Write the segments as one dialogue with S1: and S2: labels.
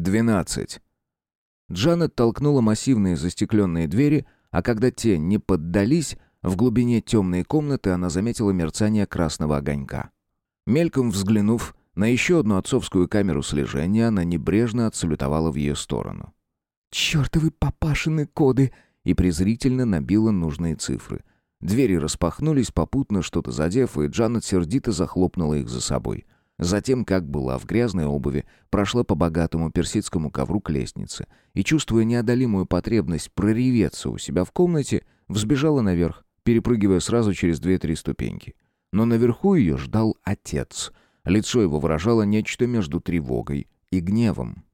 S1: 12. Джанет толкнула массивные застекленные двери, а когда те не поддались, в глубине темной комнаты она заметила мерцание красного огонька. Мельком взглянув на еще одну отцовскую камеру слежения, она небрежно отсалютовала в ее сторону. «Чертовы папашины коды!» и презрительно набила нужные цифры. Двери распахнулись, попутно что-то задев, и Джанет сердито захлопнула их за собой. Затем, как была в грязной обуви, прошла по богатому персидскому ковру к лестнице и, чувствуя неодолимую потребность прореветься у себя в комнате, взбежала наверх, перепрыгивая сразу через две-три ступеньки. Но наверху ее ждал отец. Лицо его выражало нечто между тревогой и гневом.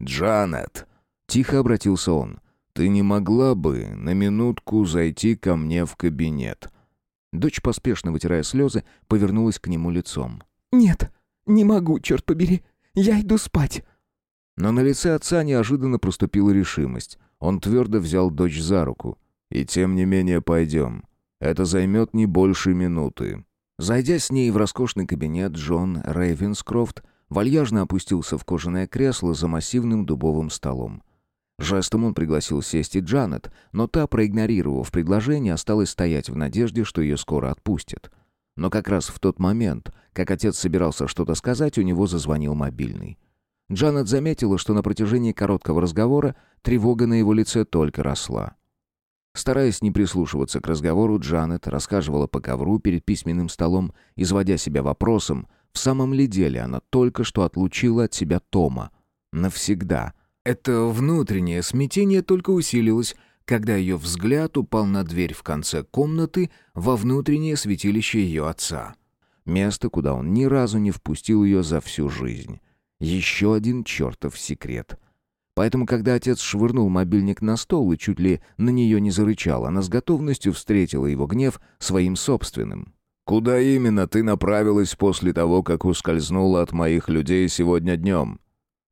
S2: «Джанет!»
S1: — тихо обратился он. «Ты не могла бы на минутку зайти ко мне в кабинет?» Дочь, поспешно вытирая слезы, повернулась к нему лицом.
S3: «Нет, не могу, черт побери. Я иду спать».
S1: Но на лице отца неожиданно проступила решимость. Он твердо взял дочь за руку. «И тем не менее пойдем. Это займет не больше минуты». Зайдя с ней в роскошный кабинет, Джон Рейвенскрофт вальяжно опустился в кожаное кресло за массивным дубовым столом. Жестом он пригласил сесть и Джанет, но та, проигнорировав предложение, осталась стоять в надежде, что ее скоро отпустят. Но как раз в тот момент, как отец собирался что-то сказать, у него зазвонил мобильный. Джанет заметила, что на протяжении короткого разговора тревога на его лице только росла. Стараясь не прислушиваться к разговору, Джанет рассказывала по ковру перед письменным столом, изводя себя вопросом, в самом ли деле она только что отлучила от себя Тома. Навсегда. Это внутреннее смятение только усилилось, когда ее взгляд упал на дверь в конце комнаты во внутреннее святилище ее отца. Место, куда он ни разу не впустил ее за всю жизнь. Еще один чертов секрет — Поэтому, когда отец швырнул мобильник на стол и чуть ли на нее не зарычал, она с готовностью встретила его гнев своим собственным.
S2: «Куда именно ты направилась после того, как ускользнула от моих людей сегодня днем?»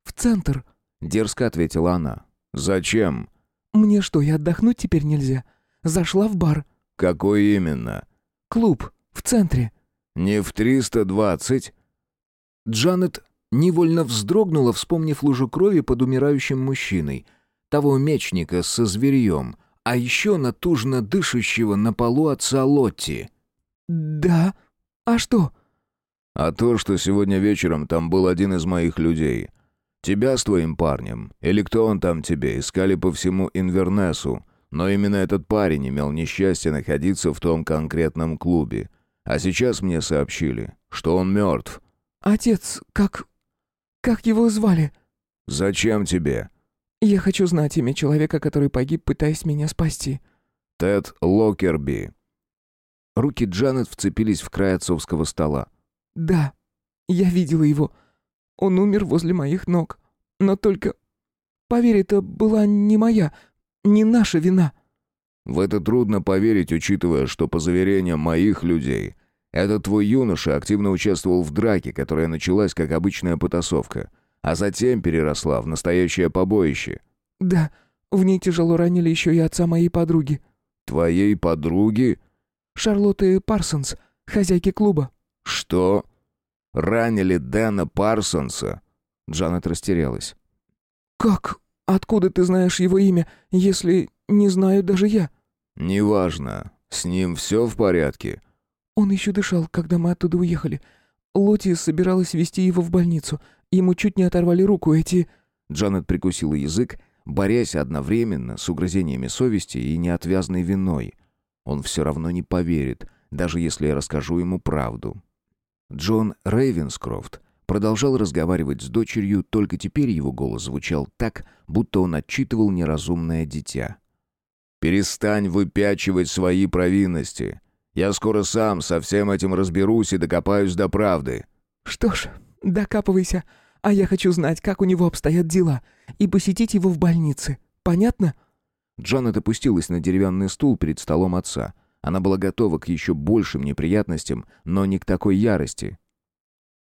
S3: «В центр», — дерзко ответила она.
S2: «Зачем?»
S3: «Мне что, и отдохнуть теперь нельзя? Зашла в бар».
S2: «Какой именно?»
S3: «Клуб. В центре».
S2: «Не в 320?»
S1: Джанет Невольно вздрогнула, вспомнив лужу крови под умирающим мужчиной. Того мечника со зверьем, а еще натужно дышащего на полу отца Лотти.
S3: «Да? А что?»
S2: «А то, что сегодня вечером там был один из моих людей. Тебя с твоим парнем, или кто он там тебе, искали по всему Инвернесу, но именно этот парень имел несчастье находиться в том конкретном клубе. А сейчас мне сообщили, что он мертв».
S3: «Отец, как... Как его звали?»
S2: «Зачем тебе?»
S3: «Я хочу знать имя человека, который погиб, пытаясь меня спасти».
S2: «Тед Локерби».
S1: Руки Джанет вцепились в край отцовского стола.
S3: «Да, я видела его. Он умер возле моих ног. Но только... Поверь, это была не моя, не наша вина».
S2: «В это трудно поверить, учитывая, что, по заверениям моих людей, этот твой юноша активно участвовал в драке, которая началась как обычная потасовка, а затем переросла в настоящее побоище.
S3: Да, в ней тяжело ранили еще и отца моей подруги.
S2: Твоей подруги?
S3: Шарлотты Парсонс, хозяйки клуба.
S2: Что? Ранили Дэна Парсонса?
S1: Джанет растерялась.
S3: Как? Откуда ты знаешь его имя, если не знаю даже я?
S2: Неважно. С ним все в порядке.
S3: Он еще дышал, когда мы оттуда уехали. Лоти собиралась вести его в больницу. Ему чуть не оторвали руку эти...»
S1: Джанет прикусила язык, борясь одновременно с угрызениями совести и неотвязной виной. Он все равно не поверит, даже если я расскажу ему правду. Джон Рейвенскрофт продолжал разговаривать с дочерью, только теперь его голос звучал так, будто он отчитывал неразумное дитя.
S2: «Перестань выпячивать свои провинности. Я скоро сам со всем этим разберусь и докопаюсь до правды».
S3: «Что ж, докапывайся. А я хочу знать, как у него обстоят дела, и посетить его в больнице. Понятно?»
S1: Джанет опустилась на деревянный стул перед столом отца. Она была готова к еще большим неприятностям, но не к такой ярости.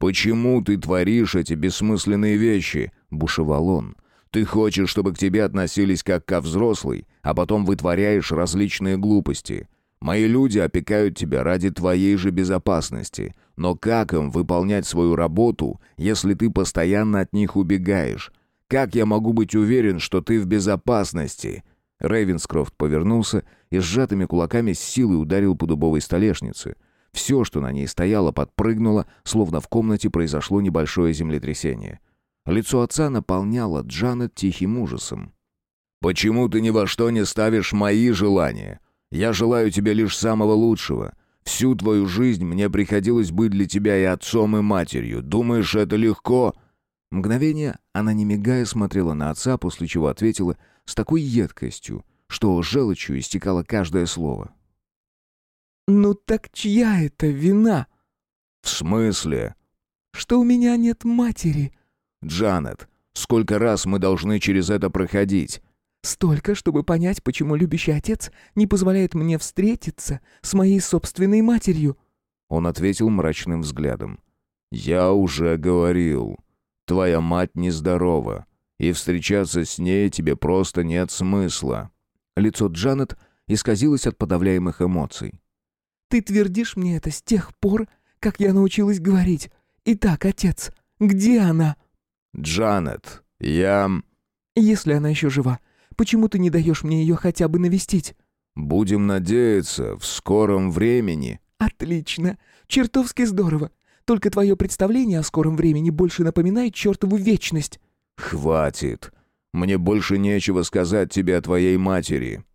S2: «Почему ты творишь эти бессмысленные вещи?» — бушевал он. «Ты хочешь, чтобы к тебе относились как ко взрослой, а потом вытворяешь различные глупости. Мои люди опекают тебя ради твоей же безопасности. Но как им выполнять свою работу, если ты постоянно от них убегаешь? Как я могу быть уверен, что ты в безопасности?»
S1: Рейвенскрофт повернулся и сжатыми кулаками с силой ударил по дубовой столешнице. Все, что на ней стояло, подпрыгнуло, словно в комнате произошло небольшое землетрясение. Лицо отца наполняло Джанет тихим ужасом.
S2: «Почему ты ни во что не ставишь мои желания? Я желаю тебе лишь самого лучшего. Всю твою жизнь мне приходилось быть для тебя и отцом, и матерью. Думаешь, это легко?»
S1: Мгновение она, не мигая, смотрела на отца, после чего ответила с такой едкостью, что желчью истекало каждое слово.
S3: «Ну так чья это вина?»
S2: «В смысле?»
S3: «Что у меня нет матери».
S2: «Джанет, сколько раз мы должны через это проходить?»
S3: «Столько, чтобы понять, почему любящий отец не позволяет мне встретиться с моей собственной матерью».
S1: Он ответил мрачным взглядом.
S2: «Я уже говорил. Твоя мать нездорова, и встречаться с ней тебе просто нет смысла».
S1: Лицо Джанет исказилось от подавляемых эмоций.
S3: Ты твердишь мне это с тех пор, как я научилась говорить. Итак, отец, где она?»
S2: «Джанет, я...»
S3: «Если она еще жива, почему ты не даешь мне ее хотя бы навестить?»
S2: «Будем надеяться, в скором времени».
S3: «Отлично. Чертовски здорово. Только твое представление о скором времени больше напоминает чертову вечность».
S2: «Хватит. Мне больше нечего сказать тебе о твоей матери».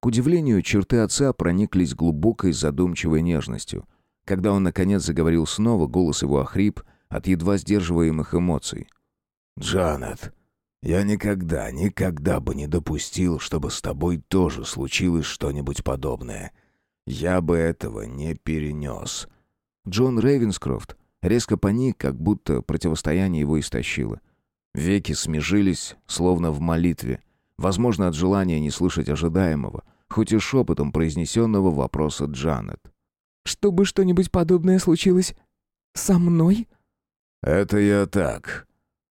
S1: К удивлению, черты отца прониклись глубокой задумчивой нежностью. Когда он, наконец, заговорил снова, голос его охрип от едва сдерживаемых эмоций.
S2: «Джанет, я никогда, никогда бы не допустил, чтобы с тобой тоже случилось что-нибудь подобное. Я бы этого не перенес».
S1: Джон Рейвенскрофт резко паник, как будто противостояние его истощило. Веки смежились, словно в молитве. Возможно, от желания не слышать ожидаемого, хоть и шепотом произнесенного вопроса Джанет.
S3: «Чтобы что-нибудь подобное случилось со мной?»
S2: «Это я так.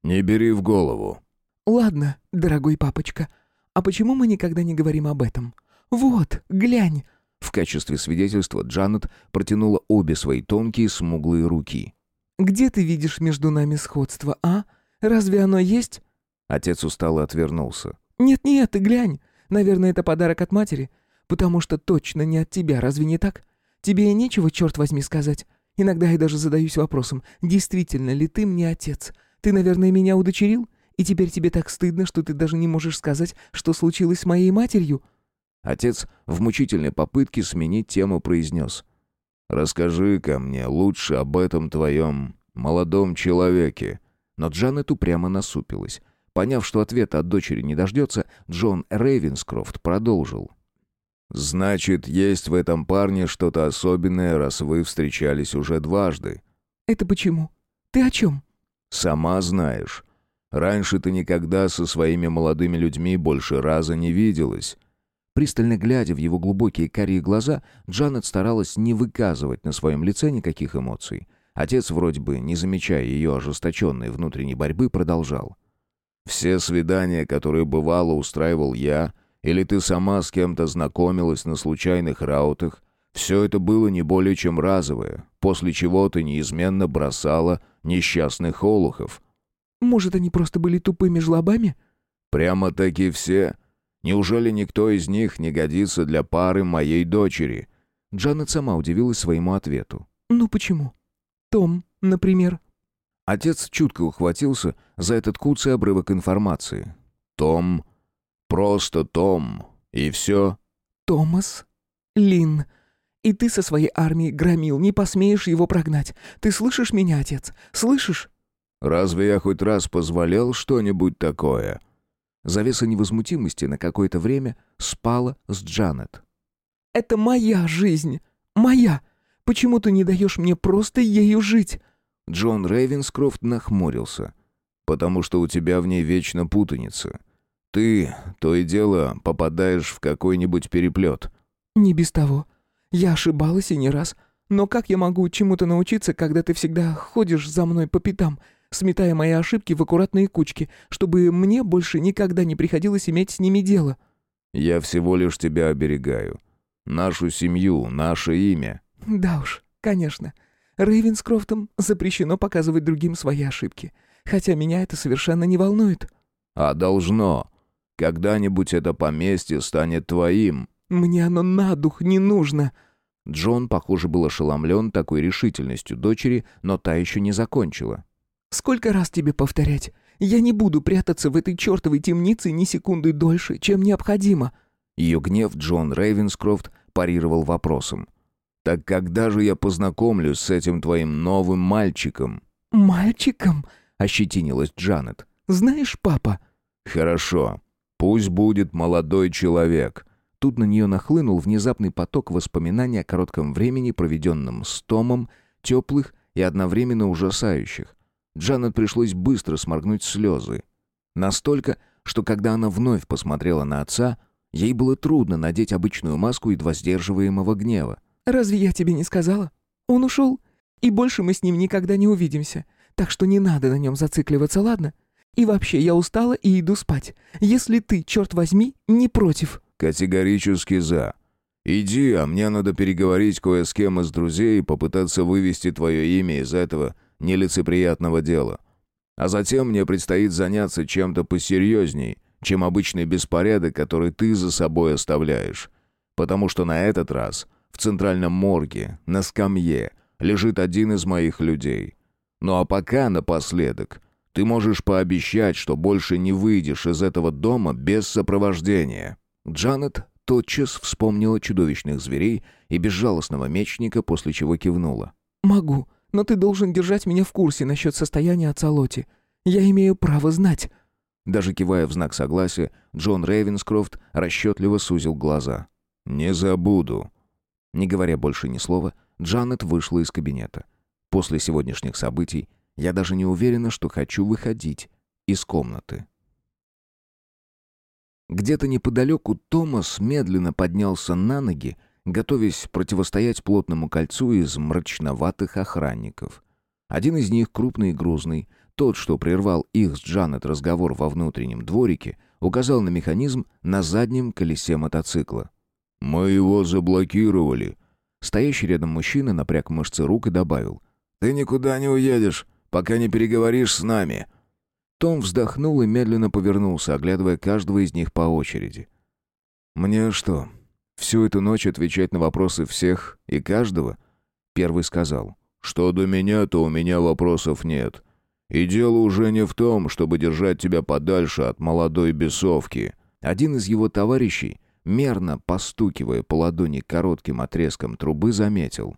S2: Не бери в голову».
S3: «Ладно, дорогой папочка. А почему мы никогда не говорим об этом? Вот, глянь!»
S1: В качестве свидетельства Джанет протянула обе свои тонкие смуглые руки.
S3: «Где ты видишь между нами сходство, а? Разве оно есть?»
S1: Отец устало отвернулся.
S3: «Нет-нет, ты глянь. Наверное, это подарок от матери. Потому что точно не от тебя, разве не так? Тебе и нечего, черт возьми, сказать. Иногда я даже задаюсь вопросом, действительно ли ты мне отец? Ты, наверное, меня удочерил? И теперь тебе так стыдно, что ты даже не можешь сказать, что случилось с моей матерью?»
S1: Отец в мучительной попытке сменить тему произнес.
S2: «Расскажи-ка мне лучше об этом твоем молодом человеке».
S1: Но Джанет упрямо насупилась. Поняв, что ответа от дочери не дождется, Джон Рейвенскрофт продолжил.
S2: «Значит, есть в этом парне что-то особенное, раз вы встречались уже дважды».
S3: «Это почему? Ты о чем?»
S2: «Сама знаешь. Раньше ты никогда со своими молодыми людьми больше раза не виделась».
S1: Пристально глядя в его глубокие карие глаза, Джанет старалась не выказывать на своем лице никаких эмоций. Отец, вроде бы не замечая ее ожесточенной внутренней борьбы, продолжал.
S2: Все свидания, которые бывало устраивал я, или ты сама с кем-то знакомилась на случайных раутах, все это было не более чем разовое, после чего ты неизменно бросала несчастных олухов.
S3: Может, они просто были тупыми жлобами?
S2: Прямо-таки все. Неужели никто из них не годится для пары моей дочери?
S1: Джанет сама удивилась своему ответу.
S3: Ну почему? Том, например.
S1: Отец чутко ухватился за этот куцый обрывок информации.
S2: «Том. Просто Том. И все?»
S3: «Томас. Лин. И ты со своей армией громил, не посмеешь его прогнать. Ты слышишь меня, отец? Слышишь?»
S2: «Разве я хоть раз позволял что-нибудь такое?»
S1: Завеса невозмутимости на какое-то время спала с Джанет.
S3: «Это моя жизнь. Моя. Почему ты не даешь мне просто ею жить?»
S1: Джон Рейвенскрофт нахмурился.
S2: «Потому что у тебя в ней вечно путаница. Ты, то и дело, попадаешь в какой-нибудь переплет».
S3: «Не без того. Я ошибалась и не раз. Но как я могу чему-то научиться, когда ты всегда ходишь за мной по пятам, сметая мои ошибки в аккуратные кучки, чтобы мне больше никогда не приходилось иметь с ними дело?»
S2: «Я всего лишь тебя оберегаю. Нашу семью, наше имя».
S3: «Да уж, конечно. Рейвенскрофтам запрещено показывать другим свои ошибки. Хотя меня это совершенно не волнует».
S2: А должно. Когда-нибудь это поместье станет твоим».
S3: «Мне оно на дух не нужно!»
S1: Джон, похоже, был ошеломлен такой решительностью дочери, но та еще не закончила.
S3: «Сколько раз тебе повторять? Я не буду прятаться в этой чертовой темнице ни секунды дольше, чем необходимо!»
S1: Ее гнев Джон Рейвенскрофт парировал вопросом. «Так когда же я познакомлюсь с этим твоим новым мальчиком?»
S3: «Мальчиком?»
S1: — ощетинилась Джанет.
S3: «Знаешь, папа...»
S2: «Хорошо. Пусть будет молодой человек».
S1: Тут на нее нахлынул внезапный поток воспоминаний о коротком времени, проведенном с Томом, теплых и одновременно ужасающих. Джанет пришлось быстро сморгнуть слезы. Настолько, что когда она вновь посмотрела на отца, ей было трудно надеть обычную маску едва сдерживаемого гнева.
S3: «Разве я тебе не сказала? Он ушел, и больше мы с ним никогда не увидимся, так что не надо на нем зацикливаться, ладно? И вообще, я устала и иду спать. Если ты, черт возьми, не против».
S2: «Категорически за. Иди, а мне надо переговорить кое с кем из друзей и попытаться вывести твое имя из этого нелицеприятного дела. А затем мне предстоит заняться чем-то посерьезней, чем обычный беспорядок, который ты за собой оставляешь. Потому что на этот раз в центральном морге, на скамье, лежит один из моих людей. Ну а пока напоследок, ты можешь пообещать, что больше не выйдешь из этого дома без сопровождения».
S1: Джанет тотчас вспомнила чудовищных зверей и безжалостного мечника, после чего кивнула.
S3: «Могу, но ты должен держать меня в курсе насчет состояния отца Лоти. Я имею право знать».
S1: Даже кивая в знак согласия, Джон Рейвенскрофт расчетливо сузил глаза.
S2: «Не забуду».
S1: Не говоря больше ни слова, Джанет вышла из кабинета. После сегодняшних событий я даже не уверена, что хочу выходить из комнаты. Где-то неподалеку Томас медленно поднялся на ноги, готовясь противостоять плотному кольцу из мрачноватых охранников. Один из них, крупный и грузный, тот, что прервал их с Джанет разговор во внутреннем дворике, указал на механизм на заднем колесе мотоцикла.
S2: «Мы его заблокировали».
S1: Стоящий рядом мужчина напряг мышцы рук и добавил.
S2: «Ты никуда не уедешь, пока не переговоришь с нами».
S1: Том вздохнул и медленно повернулся, оглядывая каждого из них по очереди. «Мне что, всю эту ночь отвечать на вопросы всех и каждого?» Первый сказал.
S2: «Что до меня, то у меня вопросов нет. И дело уже не в том, чтобы держать тебя подальше от молодой бесовки».
S1: Один из его товарищей, мерно постукивая по ладони коротким отрезком трубы, заметил.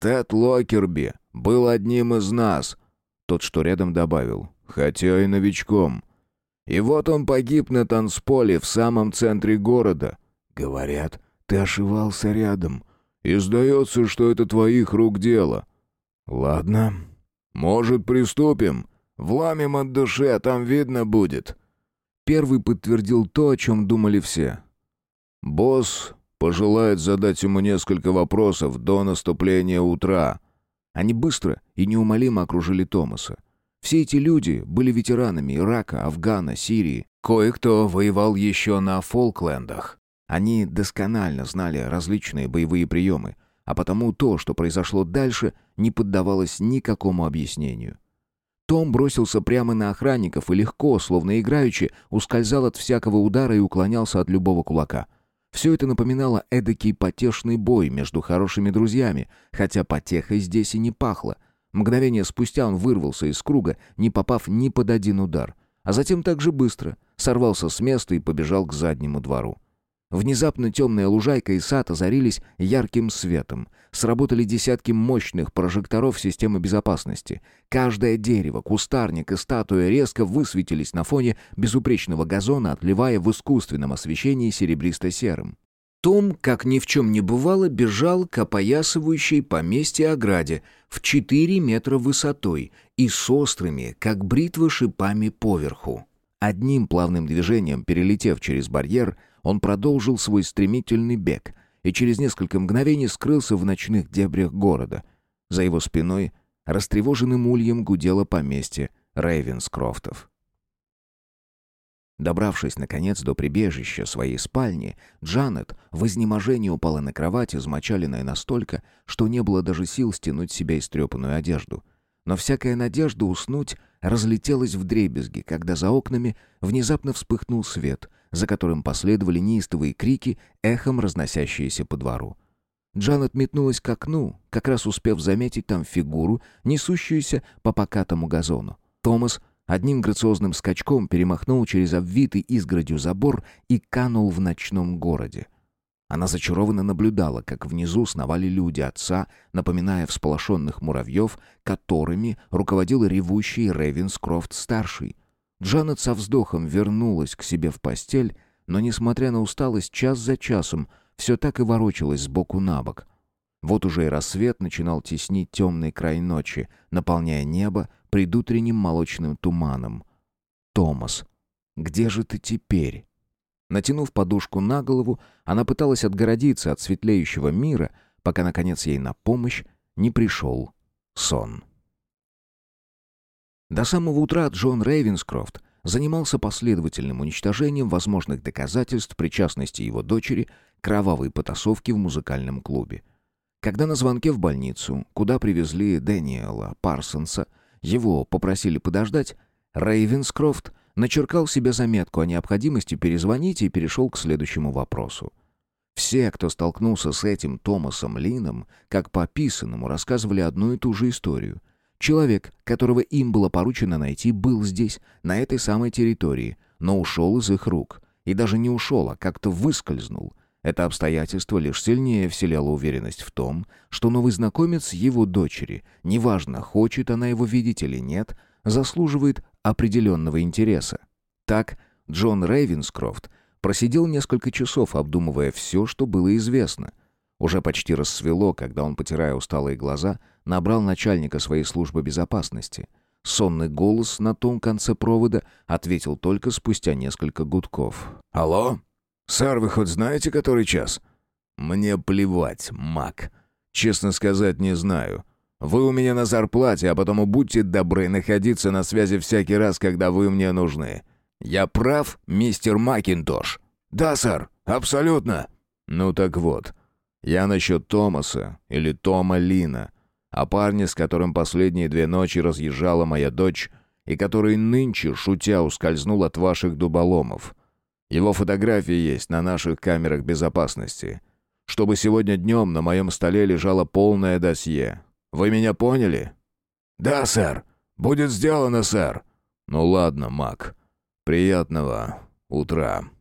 S2: «Тед Локерби был одним из нас», — тот, что рядом, добавил хотя и новичком. И вот он погиб на танцполе в самом центре города. Говорят, ты ошивался рядом. И сдается, что это твоих рук дело. Ладно, может, приступим. Вломим от души, а там видно будет.
S1: Первый подтвердил то, о чем думали все.
S2: Босс пожелает задать ему несколько вопросов до наступления утра.
S1: Они быстро и неумолимо окружили Томаса. Все эти люди были ветеранами Ирака, Афгана, Сирии. Кое-кто воевал еще на Фолклендах. Они досконально знали различные боевые приемы, а потому то, что произошло дальше, не поддавалось никакому объяснению. Том бросился прямо на охранников и легко, словно играючи, ускользал от всякого удара и уклонялся от любого кулака. Все это напоминало эдакий потешный бой между хорошими друзьями, хотя потехой здесь и не пахло. Мгновение спустя он вырвался из круга, не попав ни под один удар. А затем так же быстро сорвался с места и побежал к заднему двору. Внезапно темная лужайка и сад озарились ярким светом. Сработали десятки мощных прожекторов системы безопасности. Каждое дерево, кустарник и статуя резко высветились на фоне безупречного газона, отливая в искусственном освещении серебристо-серым. Том, как ни в чем не бывало, бежал к опоясывающей поместье ограде в 4 метра высотой и с острыми, как бритвы, шипами поверху. Одним плавным движением, перелетев через барьер, он продолжил свой стремительный бег и через несколько мгновений скрылся в ночных дебрях города. За его спиной растревоженным ульем гудело поместье Рейвенскрофтов. Добравшись, наконец, до прибежища своей спальни, Джанет в изнеможении упала на кровать, измочаленная настолько, что не было даже сил стянуть с себя истрепанную одежду. но всякая надежда уснуть разлетелась в дребезги, когда за окнами внезапно вспыхнул свет, за которым последовали неистовые крики, эхом разносящиеся по двору. Джанет метнулась к окну, как раз успев заметить там фигуру, несущуюся по покатому газону. Томас одним грациозным скачком перемахнул через обвитый изгородью забор и канул в ночном городе. Она зачарованно наблюдала, как внизу сновали люди отца, напоминая всполошенных муравьев, которыми руководил ревущий Рейвенскрофт-старший. Джанет со вздохом вернулась к себе в постель, но, несмотря на усталость, час за часом все так и ворочалось сбоку на бок. Вот уже и рассвет начинал теснить темный край ночи, наполняя небо предутренним молочным туманом. «Томас, где же ты теперь?» Натянув подушку на голову, она пыталась отгородиться от светлеющего мира, пока, наконец, ей на помощь не пришел сон. До самого утра Джон Рейвенскрофт занимался последовательным уничтожением возможных доказательств причастности его дочери к кровавой потасовке в музыкальном клубе. Когда на звонке в больницу, куда привезли Дэниела Парсонса, его попросили подождать, Рейвенскрофт начеркал себе заметку о необходимости перезвонить и перешел к следующему вопросу. Все, кто столкнулся с этим Томасом Лином, как по описанному, рассказывали одну и ту же историю. Человек, которого им было поручено найти, был здесь, на этой самой территории, но ушел из их рук. И даже не ушел, а как-то выскользнул. Это обстоятельство лишь сильнее вселяло уверенность в том, что новый знакомец его дочери, неважно, хочет она его видеть или нет, заслуживает определенного интереса. Так Джон Рейвенскрофт просидел несколько часов, обдумывая все, что было известно. Уже почти рассвело, когда он, потирая усталые глаза, набрал начальника своей службы безопасности. Сонный голос на том конце провода ответил только спустя несколько гудков.
S2: «Алло? Сэр, вы хоть знаете, который час?» «Мне плевать, маг. Честно сказать, не знаю. Вы у меня на зарплате, а потому будьте добры находиться на связи всякий раз, когда вы мне нужны. Я прав, мистер Макинтош?» «Да, сэр, абсолютно». «Ну так вот, я насчет Томаса или Тома Лина, а парня, с которым последние две ночи разъезжала моя дочь и который нынче, шутя, ускользнул от ваших дуболомов. Его фотографии есть на наших камерах безопасности. Чтобы сегодня днем на моем столе лежало полное досье, вы меня поняли?» «Да, сэр. Будет сделано, сэр». «Ну ладно, Мак. Приятного утра».